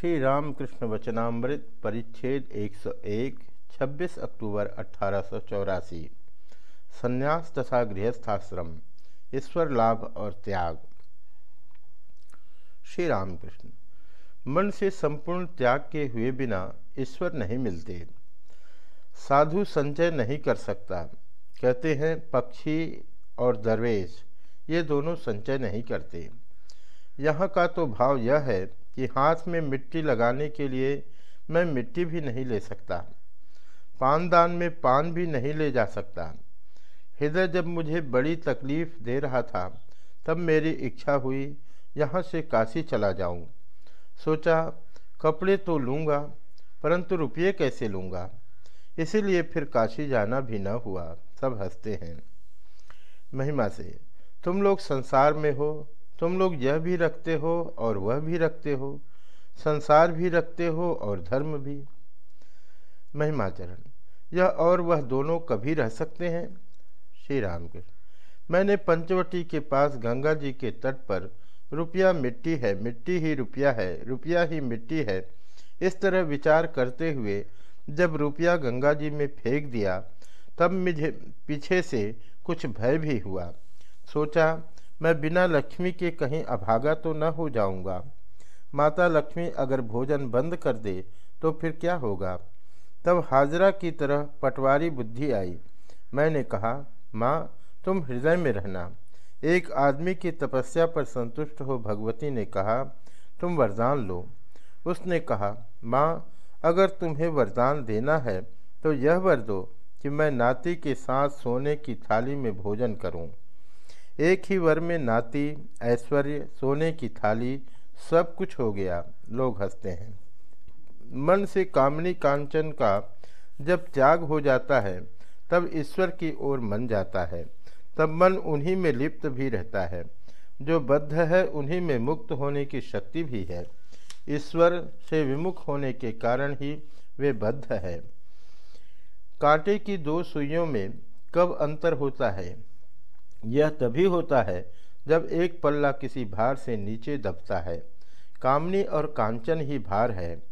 श्री रामकृष्ण वचनामृत परिच्छेद 101 26 अक्टूबर अठारह संन्यास तथा गृहस्थाश्रम, ईश्वर लाभ और त्याग। श्री रामकृष्ण मन से संपूर्ण त्याग के हुए बिना ईश्वर नहीं मिलते। साधु संचय नहीं कर सकता। कहते हैं, पक्षी और दरवेश, ये दोनों संचय नहीं करते। यहाँ का तो भाव यह है कि हाथ में मिट्टी लगाने के लिए मैं मिट्टी भी नहीं ले सकता। पानदान में पान भी नहीं ले जा सकता। हृदय जब मुझे बड़ी तकलीफ़ दे रहा था, तब मेरी इच्छा हुई, यहाँ से काशी चला जाऊँ। सोचा, कपड़े तो लूँगा, परंतु रुपये कैसे लूँगा? इसीलिए फिर काशी जाना भी न हुआ, सब हँसते हैं। महिमा से, तुम लोग संसार में हो तुम लोग यह भी रखते हो और वह भी रखते हो, संसार भी रखते हो और धर्म भी। महिमाचरण, यह और वह दोनों कभी रह सकते हैं? श्री राम के मैंने पंचवटी के पास गंगा जी के तट पर रुपया मिट्टी है, मिट्टी ही रुपया है, रुपया ही मिट्टी है, इस तरह विचार करते हुए जब रुपया गंगा जी में फेंक दिया, तब मुझे पीछे से कुछ भय भी हुआ। सोचा मैं बिना लक्ष्मी के कहीं अभागा तो न हो जाऊँगा। माता लक्ष्मी अगर भोजन बंद कर दे तो फिर क्या होगा? तब हाजरा की तरह पटवारी बुद्धि आई। मैंने कहा, माँ, तुम हृदय में रहना। एक आदमी की तपस्या पर संतुष्ट हो भगवती ने कहा, तुम वरदान लो। उसने कहा, माँ, अगर तुम्हें वरदान देना है तो यह वर दो कि मैं नाती के साथ सोने की थाली में भोजन करूँ। एक ही वर में नाती, ऐश्वर्य, सोने की थाली, सब कुछ हो गया। लोग हँसते हैं। मन से कामनी कांचन का जब त्याग हो जाता है, तब ईश्वर की ओर मन जाता है। तब मन उन्हीं में लिप्त भी रहता है। जो बद्ध है, उन्हीं में मुक्त होने की शक्ति भी है। ईश्वर से विमुख होने के कारण ही वे बद्ध है। कांटे की दो सुइयों में कब अंतर होता है? यह तभी होता है जब एक पल्ला किसी भार से नीचे दबता है। कामनी और कांचन ही भार है।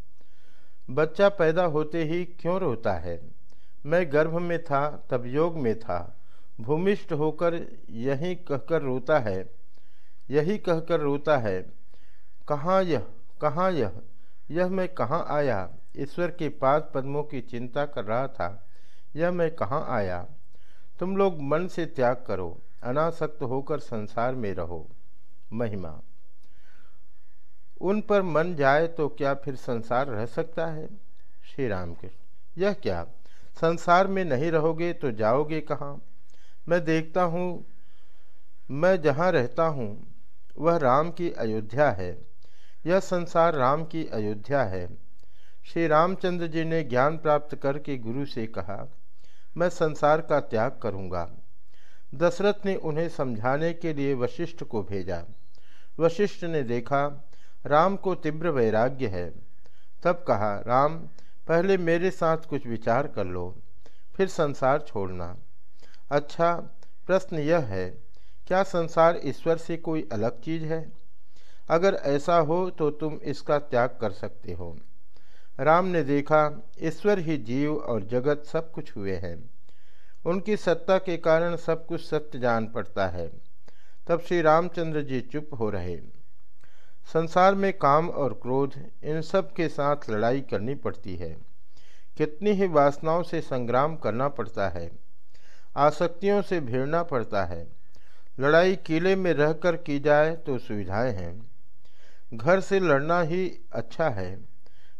बच्चा पैदा होते ही क्यों रोता है? मैं गर्भ में था, तब योग में था। भूमिष्ठ होकर यही कहकर रोता है। यही कहकर रोता है। कहाँ यह? कहाँ यह? यह मैं कहाँ आया? ईश्वर के पाद पद्मों की चिंता कर रहा था। यह मैं कहाँ आया? तुम लोग मन से त्याग करो। अनासक्त होकर संसार में रहो, महिमा। उन पर मन जाए तो क्या फिर संसार रह सकता है? श्री राम कृष्ण यह क्या? संसार में नहीं रहोगे तो जाओगे कहाँ? मैं देखता हूँ, मैं जहाँ रहता हूँ, वह राम की अयोध्या है। यह संसार राम की अयोध्या है। श्री रामचंद्र जी ने ज्ञान प्राप्त करके गुरु से कहा, मैं संसार का त्याग करूँगा। दशरथ ने उन्हें समझाने के लिए वशिष्ठ को भेजा। वशिष्ठ ने देखा, राम को तीव्र वैराग्य है। तब कहा, राम, पहले मेरे साथ कुछ विचार कर लो, फिर संसार छोड़ना। अच्छा प्रश्न यह है, क्या संसार ईश्वर से कोई अलग चीज़ है? अगर ऐसा हो तो तुम इसका त्याग कर सकते हो। राम ने देखा, ईश्वर ही जीव और जगत सब कुछ हुए हैं। उनकी सत्ता के कारण सब कुछ सत्य जान पड़ता है। तब श्री रामचंद्र जी चुप हो रहे। संसार में काम और क्रोध, इन सब के साथ लड़ाई करनी पड़ती है। कितनी ही वासनाओं से संग्राम करना पड़ता है। आसक्तियों से भिड़ना पड़ता है। लड़ाई किले में रहकर की जाए तो सुविधाएँ हैं। घर से लड़ना ही अच्छा है।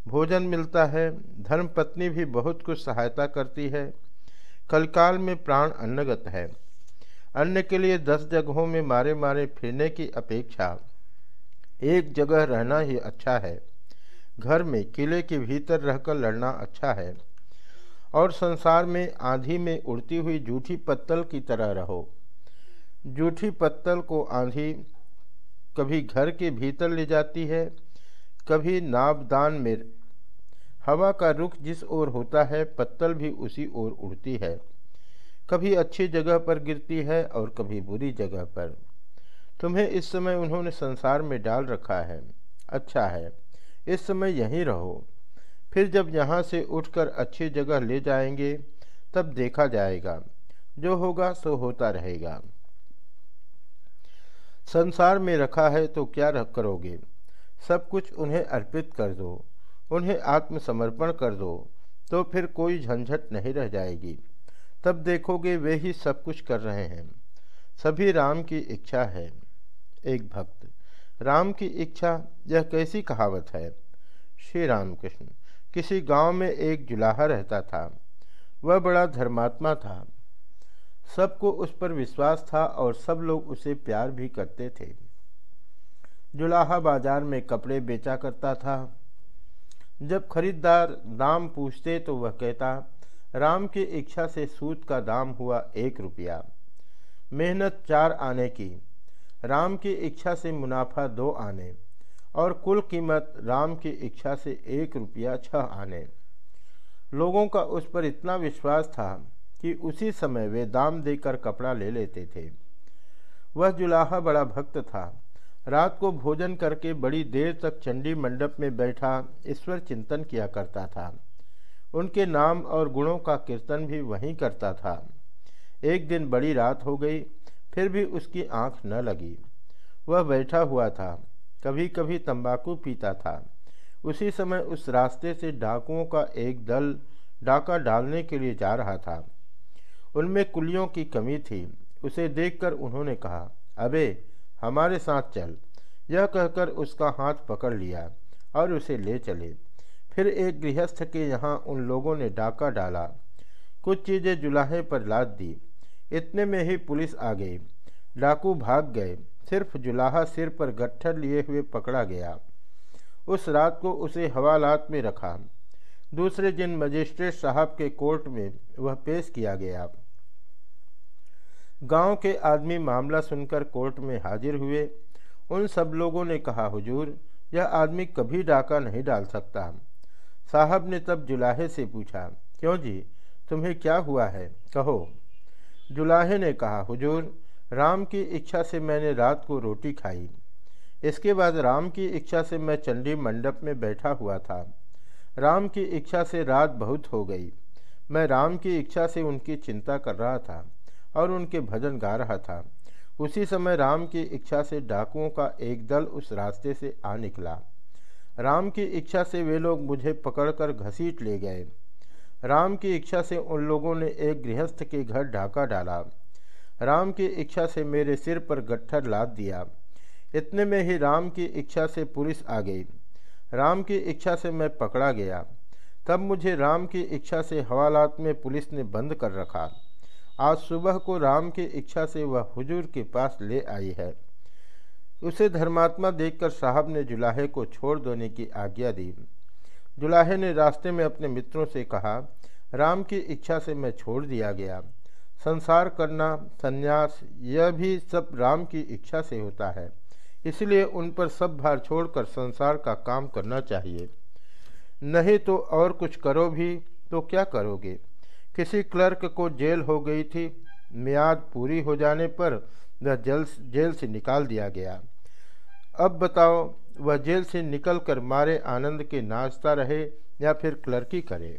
भोजन मिलता है। धर्म पत्नी भी बहुत कुछ सहायता करती है। कलकाल में प्राण अन्नगत है। अन्न के लिए दस जगहों में मारे मारे फिरने की अपेक्षा एक जगह रहना ही अच्छा है। घर में किले के भीतर रहकर लड़ना अच्छा है। और संसार में आंधी में उड़ती हुई जूठी पत्तल की तरह रहो। जूठी पत्तल को आंधी कभी घर के भीतर ले जाती है, कभी नाबदान में हवा का रुख जिस ओर होता है, पत्तल भी उसी ओर उड़ती है। कभी अच्छी जगह पर गिरती है और कभी बुरी जगह पर। तुम्हें इस समय उन्होंने संसार में डाल रखा है। अच्छा है, इस समय यहीं रहो। फिर जब यहाँ से उठकर अच्छी जगह ले जाएँगे, तब देखा जाएगा। जो होगा, सो होता रहेगा। संसार में रखा है तो क्या करोगे? सब कुछ उन्हें अर्पित कर दो। उन्हें आत्मसमर्पण कर दो तो फिर कोई झंझट नहीं रह जाएगी। तब देखोगे वे ही सब कुछ कर रहे हैं। सभी राम की इच्छा है। एक भक्त, राम की इच्छा यह कैसी कहावत है? श्री रामकृष्ण, किसी गाँव में एक जुलाहा रहता था। वह बड़ा धर्मात्मा था। सबको उस पर विश्वास था और सब लोग उसे प्यार भी करते थे। जुलाहा बाज़ार में कपड़े बेचा करता था। जब खरीददार दाम पूछते तो वह कहता, राम की इच्छा से सूत का दाम हुआ एक रुपया। मेहनत चार आने की। राम की इच्छा से मुनाफा दो आने। और कुल कीमत राम की इच्छा से एक रुपया छह आने। लोगों का उस पर इतना विश्वास था कि उसी समय वे दाम देकर कपड़ा ले लेते थे। वह जुलाहा बड़ा भक्त था। रात को भोजन करके बड़ी देर तक चंडी मंडप में बैठा ईश्वर चिंतन किया करता था। उनके नाम और गुणों का कीर्तन भी वहीं करता था। एक दिन बड़ी रात हो गई, फिर भी उसकी आँख न लगी। वह बैठा हुआ था कभी कभी तंबाकू पीता था। उसी समय उस रास्ते से डाकुओं का एक दल डाका डालने के लिए जा रहा था। उनमें कुलियों की कमी थी। उसे देखकर उन्होंने कहा, अबे हमारे साथ चल। यह कहकर उसका हाथ पकड़ लिया और उसे ले चले। फिर एक गृहस्थ के यहाँ उन लोगों ने डाका डाला। कुछ चीज़ें जुलाहे पर लाद दी। इतने में ही पुलिस आ गई। डाकू भाग गए। सिर्फ़ जुलाहा सिर पर गट्ठर लिए हुए पकड़ा गया। उस रात को उसे हवालात में रखा। दूसरे दिन मजिस्ट्रेट साहब के कोर्ट में वह पेश किया गया। गाँव के आदमी मामला सुनकर कोर्ट में हाजिर हुए। उन सब लोगों ने कहा, हुजूर, यह आदमी कभी डाका नहीं डाल सकता। साहब ने तब जुलाहे से पूछा, क्यों जी? तुम्हें क्या हुआ है? कहो। जुलाहे ने कहा, हुजूर, राम की इच्छा से मैंने रात को रोटी खाई। इसके बाद राम की इच्छा से मैं चंडी मंडप में बैठा हुआ था। राम की इच्छा से रात बहुत हो गई। मैं राम की इच्छा से उनकी चिंता कर रहा था। और उनके भजन गा रहा था। उसी समय राम की इच्छा से डाकुओं का एक दल उस रास्ते से आ निकला। राम की इच्छा से वे लोग मुझे पकड़कर घसीट ले गए। राम की इच्छा से उन लोगों ने एक गृहस्थ के घर ढाका डाला। राम की इच्छा से मेरे सिर पर गट्ठर लाद दिया। इतने में ही राम की इच्छा से पुलिस आ गई। राम की इच्छा से मैं पकड़ा गया। तब मुझे राम की इच्छा से हवालात में पुलिस ने बंद कर रखा। आज सुबह को राम की इच्छा से वह हुजूर के पास ले आई है। उसे धर्मात्मा देखकर साहब ने जुलाहे को छोड़ देने की आज्ञा दी। जुलाहे ने रास्ते में अपने मित्रों से कहा, राम की इच्छा से मैं छोड़ दिया गया। संसार करना, संन्यास, यह भी सब राम की इच्छा से होता है। इसलिए उन पर सब भार छोड़कर संसार का काम करना चाहिए। नहीं तो और कुछ करो भी तो क्या करोगे? किसी क्लर्क को जेल हो गई थी। मियाद पूरी हो जाने पर वह जेल जेल से निकाल दिया गया। अब बताओ, वह जेल से निकलकर मारे आनंद के नाचता रहे या फिर क्लर्की करे?